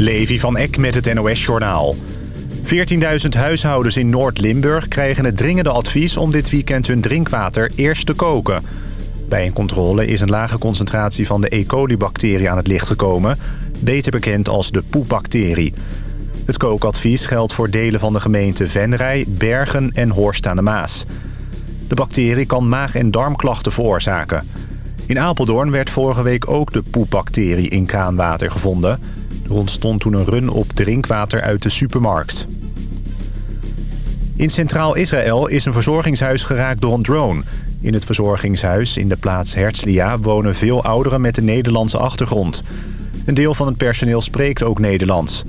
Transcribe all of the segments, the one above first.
Levi van Eck met het NOS-journaal. 14.000 huishoudens in Noord-Limburg krijgen het dringende advies... om dit weekend hun drinkwater eerst te koken. Bij een controle is een lage concentratie van de E. coli-bacterie aan het licht gekomen... beter bekend als de poepbacterie. Het kookadvies geldt voor delen van de gemeente Venray, Bergen en Horst aan de Maas. De bacterie kan maag- en darmklachten veroorzaken. In Apeldoorn werd vorige week ook de poepbacterie in kraanwater gevonden. Er ontstond toen een run op drinkwater uit de supermarkt. In Centraal Israël is een verzorgingshuis geraakt door een drone. In het verzorgingshuis in de plaats Herzliya wonen veel ouderen met een Nederlandse achtergrond. Een deel van het personeel spreekt ook Nederlands.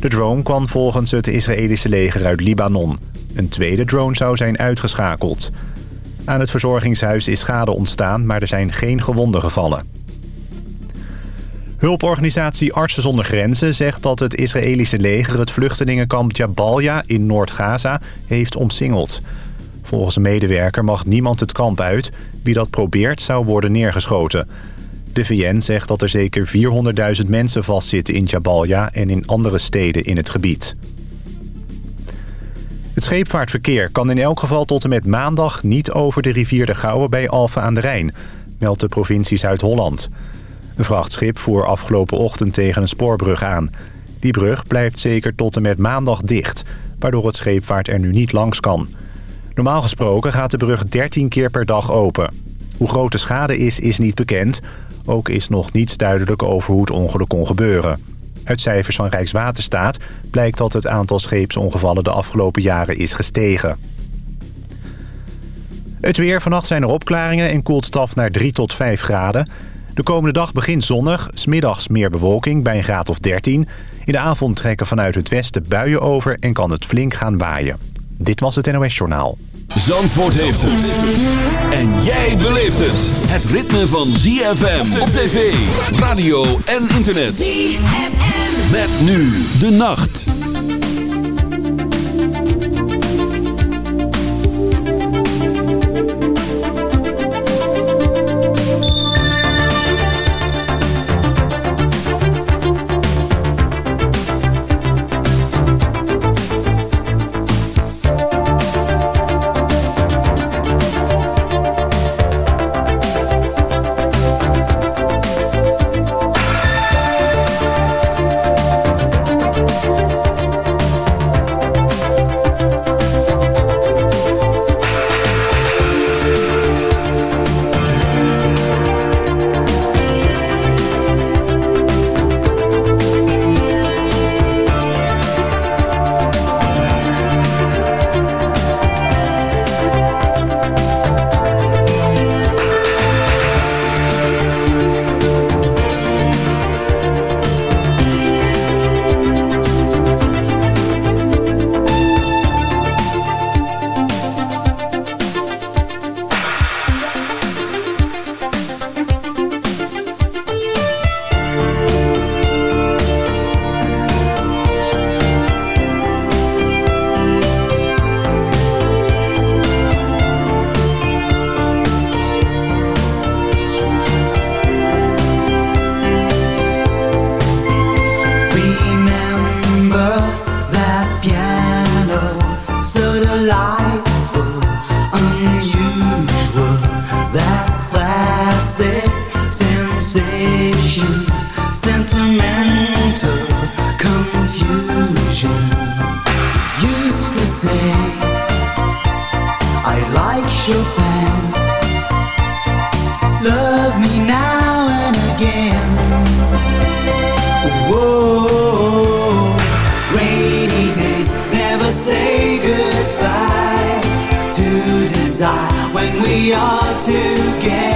De drone kwam volgens het Israëlische leger uit Libanon. Een tweede drone zou zijn uitgeschakeld. Aan het verzorgingshuis is schade ontstaan, maar er zijn geen gewonden gevallen. Hulporganisatie Artsen zonder Grenzen zegt dat het Israëlische leger... het vluchtelingenkamp Jabalia in Noord-Gaza heeft omsingeld. Volgens een medewerker mag niemand het kamp uit. Wie dat probeert zou worden neergeschoten. De VN zegt dat er zeker 400.000 mensen vastzitten in Jabalia... en in andere steden in het gebied. Het scheepvaartverkeer kan in elk geval tot en met maandag... niet over de rivier de Gouwe bij Alphen aan de Rijn... meldt de provincie Zuid-Holland. Een vrachtschip voer afgelopen ochtend tegen een spoorbrug aan. Die brug blijft zeker tot en met maandag dicht... waardoor het scheepvaart er nu niet langs kan. Normaal gesproken gaat de brug 13 keer per dag open. Hoe groot de schade is, is niet bekend. Ook is nog niets duidelijk over hoe het ongeluk kon gebeuren. Uit cijfers van Rijkswaterstaat blijkt dat het aantal scheepsongevallen de afgelopen jaren is gestegen. Het weer. Vannacht zijn er opklaringen en koelt het af naar 3 tot 5 graden. De komende dag begint zonnig, smiddags meer bewolking bij een graad of 13. In de avond trekken vanuit het westen buien over en kan het flink gaan waaien. Dit was het NOS Journaal. Zandvoort heeft het. En jij beleeft het. Het ritme van ZFM op tv, radio en internet. ZFM. Met nu de nacht. are together.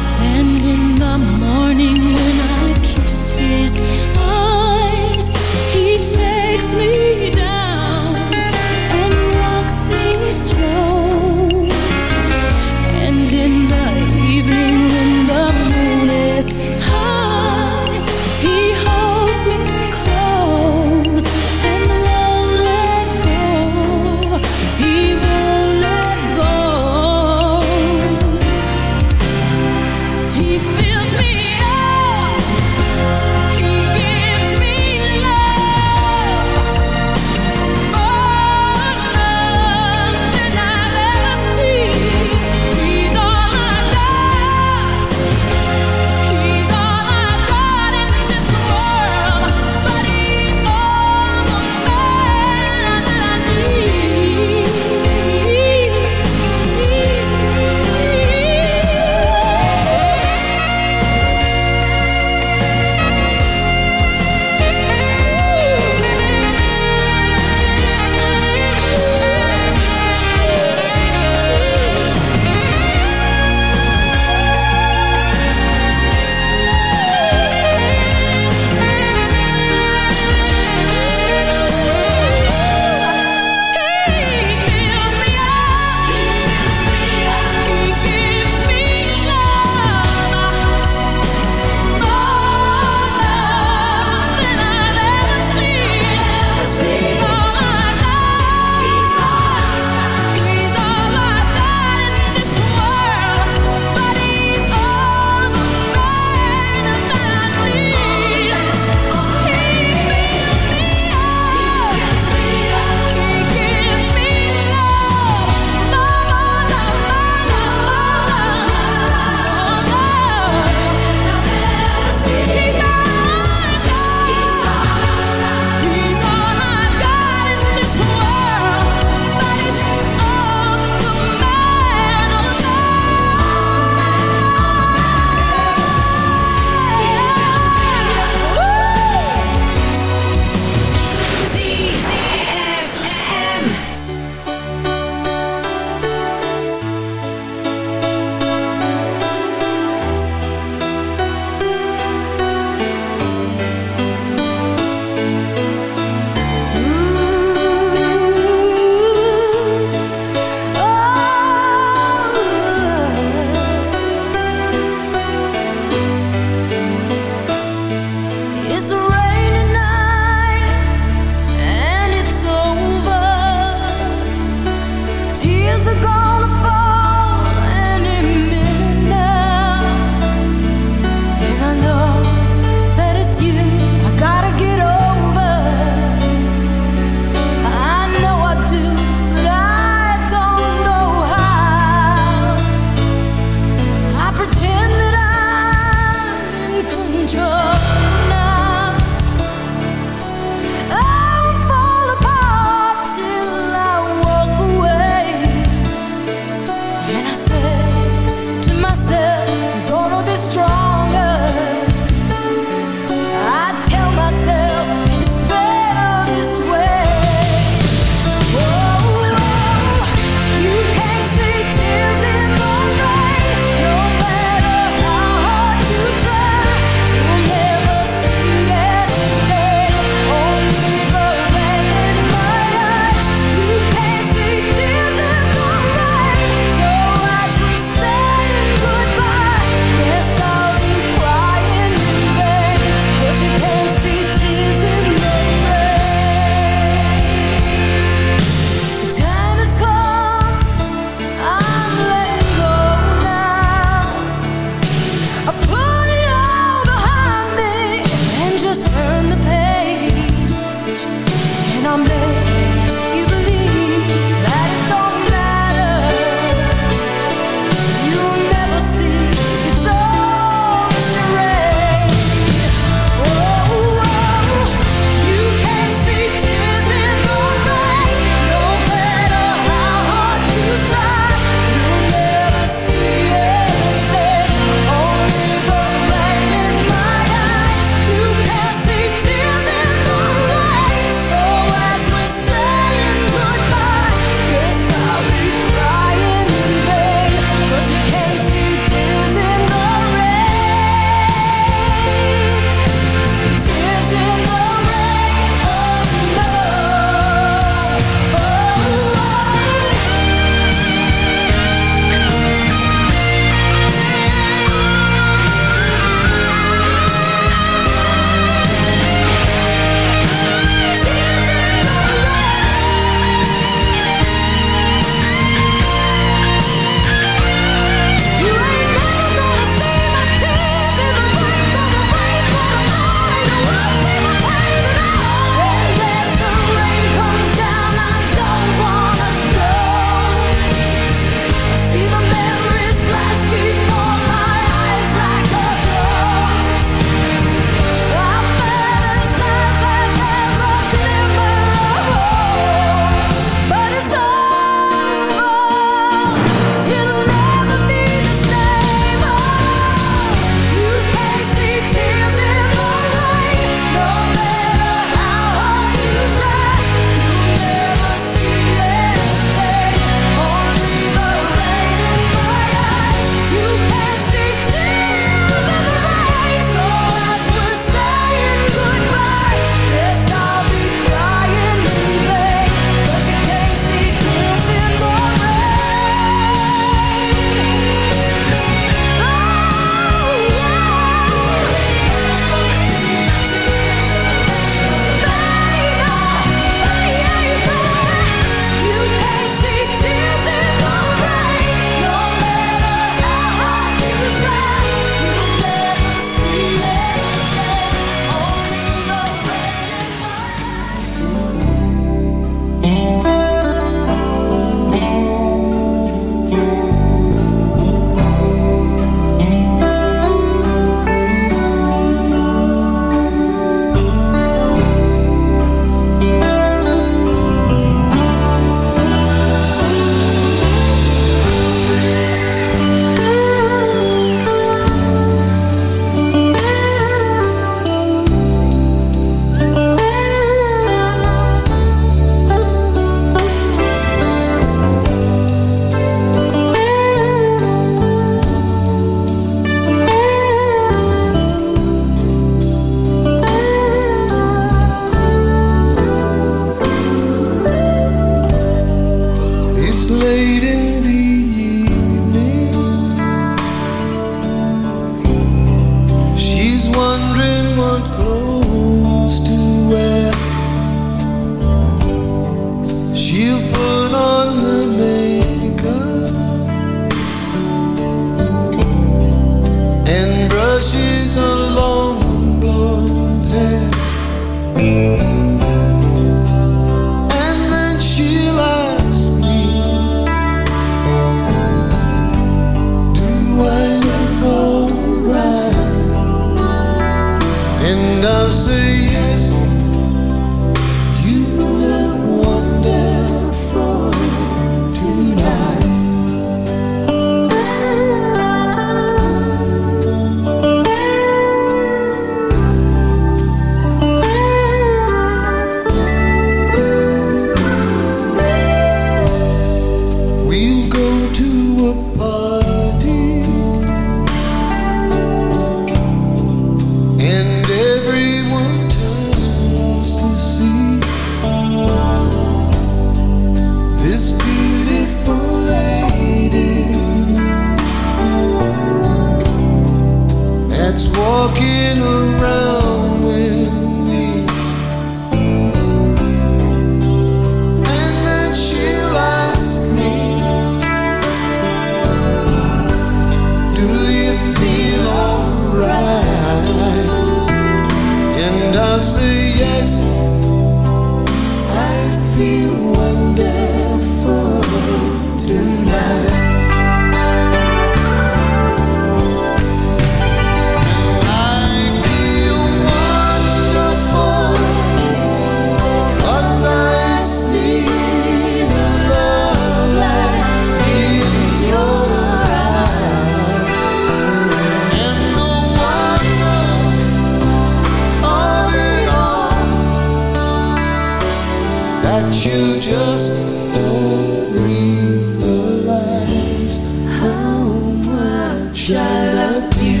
I love you.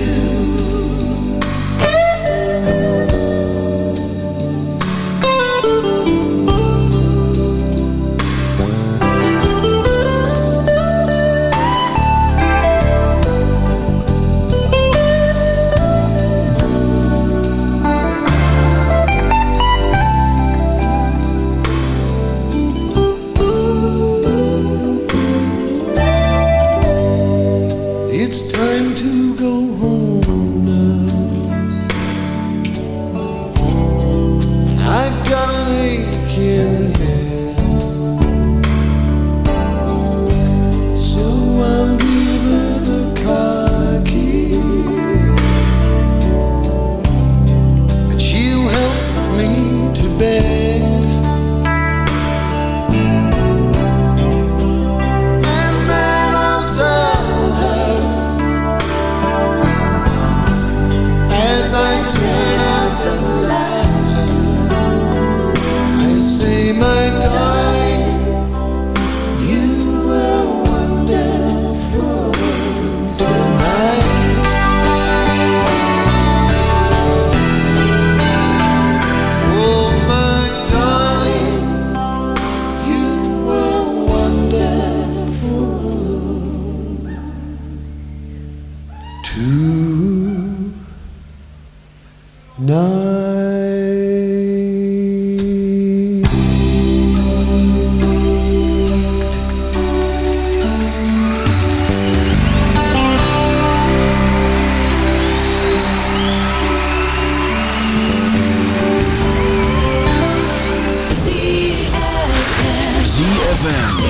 ZFM.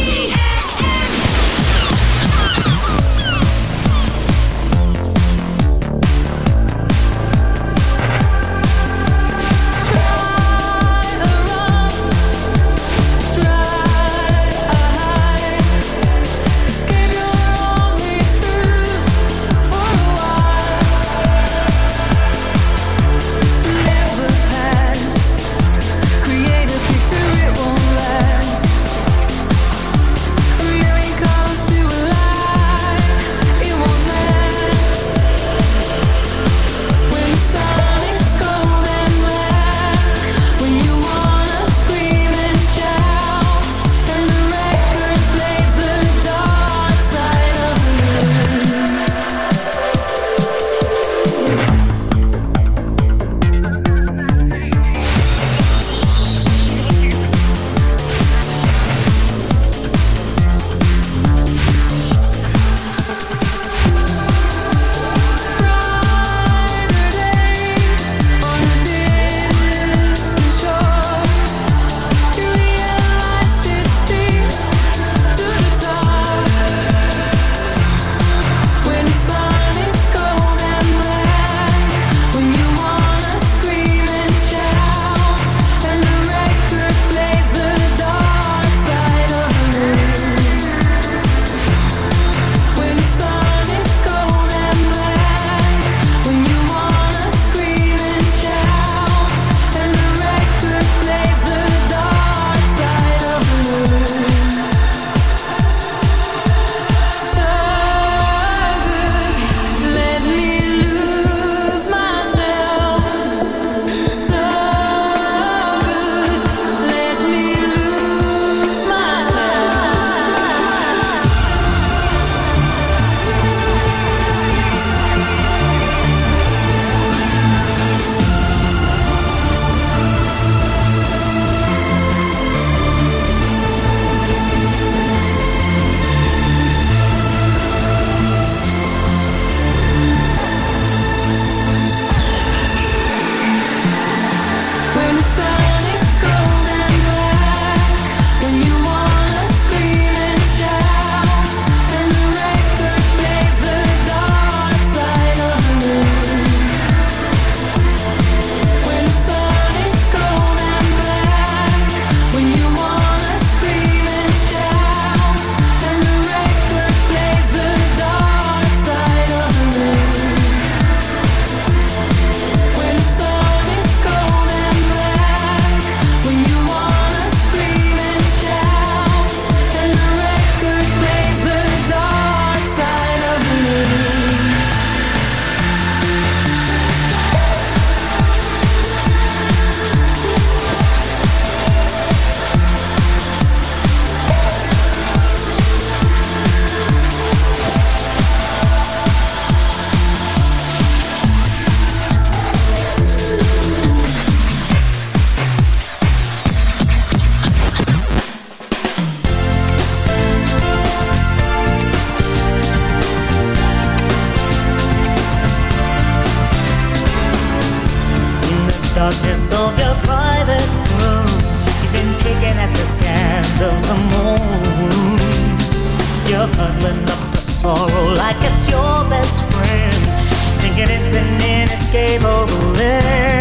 like it's your best friend. Thinking it's an inescapable limit.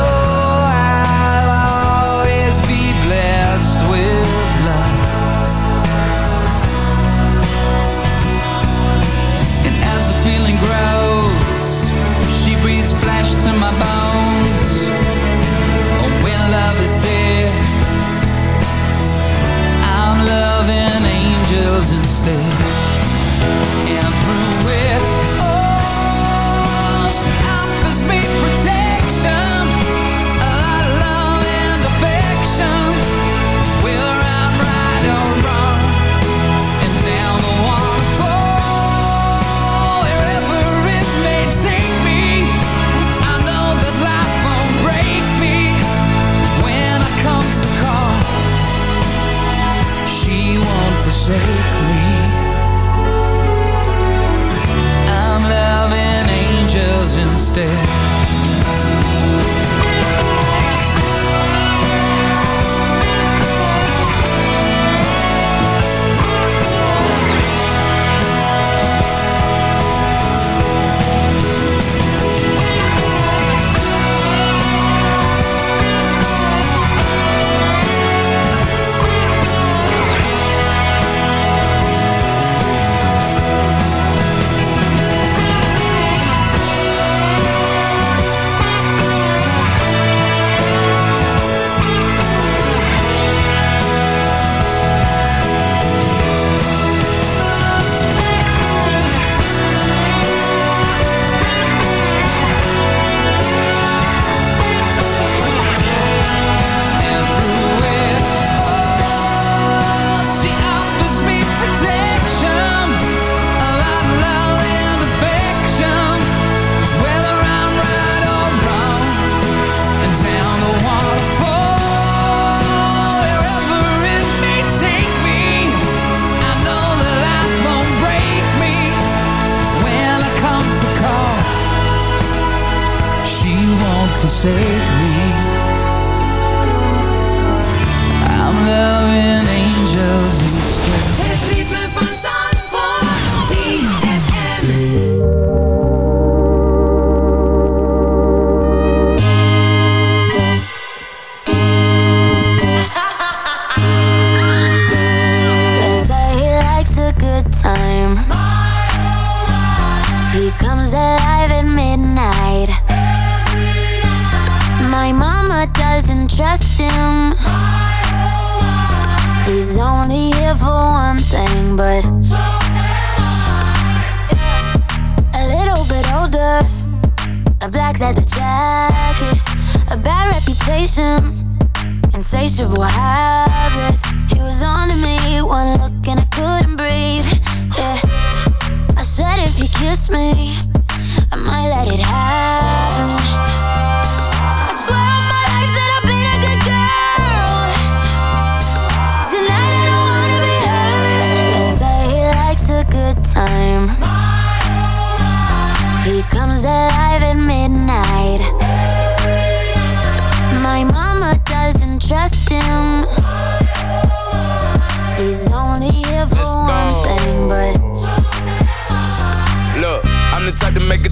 wasted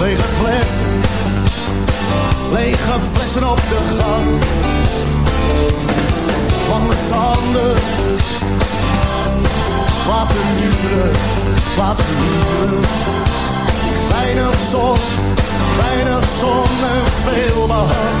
Lege flessen, lege flessen op de gang. Lange tanden, wat een huwelijk, wat een. Weinig zon, weinig zon en veel behang.